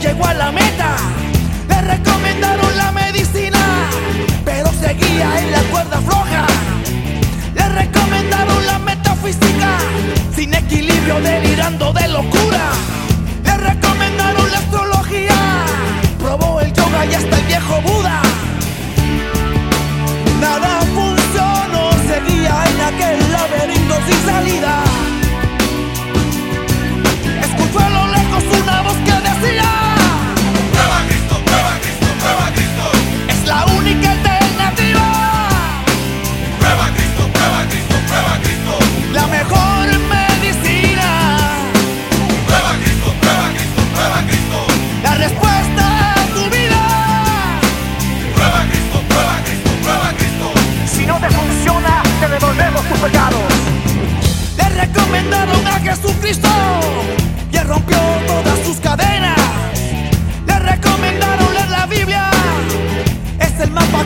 llegó a la meta. Le recomendaron la medicina, pero seguía en la cuerda floja. Le recomendaron la metafísica, sin equilibrio, delirando de locura.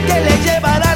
que le llevará.